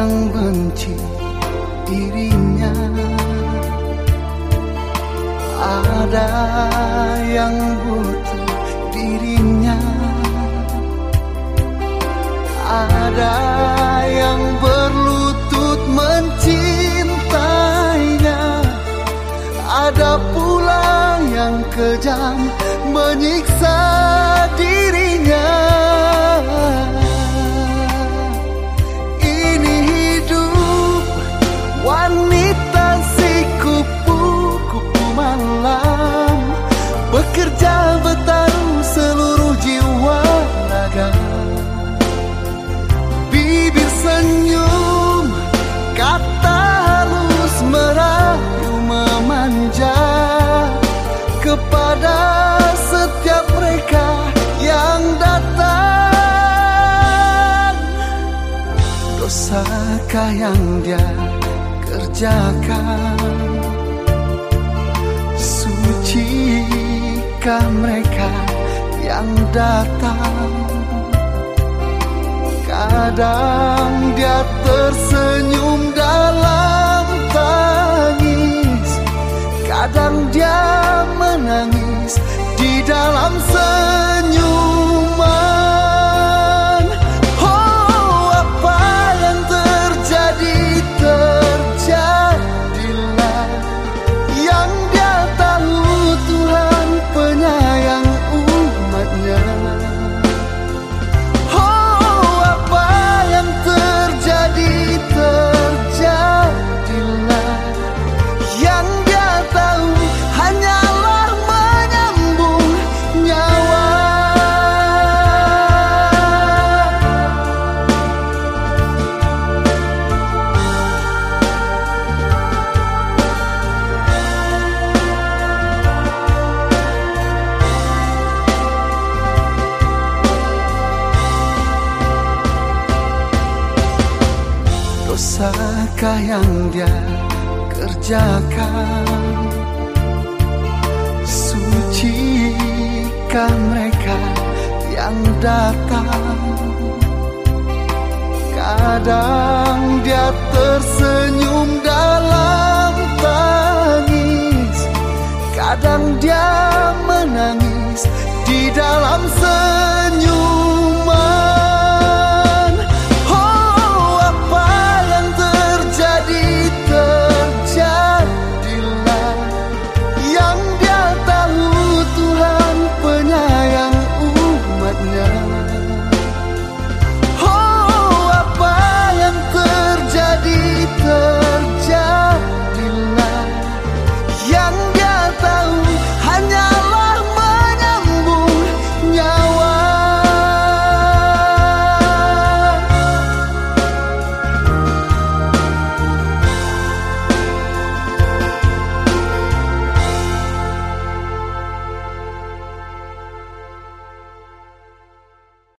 yang benci dirinya. Ada yang butuh dirinya. Ada yang berlutut mencintainya. Ada pula yang kejam menyiksa dirinya Dosakah yang dia kerjakan? Sucikah mereka yang datang? Kadang dia tersenyum dalam tangis. Kadang dia menangis di dalam senyuman Dosakah yang dia kerjakan? Sucikah mereka yang datang? Kadang dia tersenyum dalam tangis. Kadang dia menangis di dalam senyum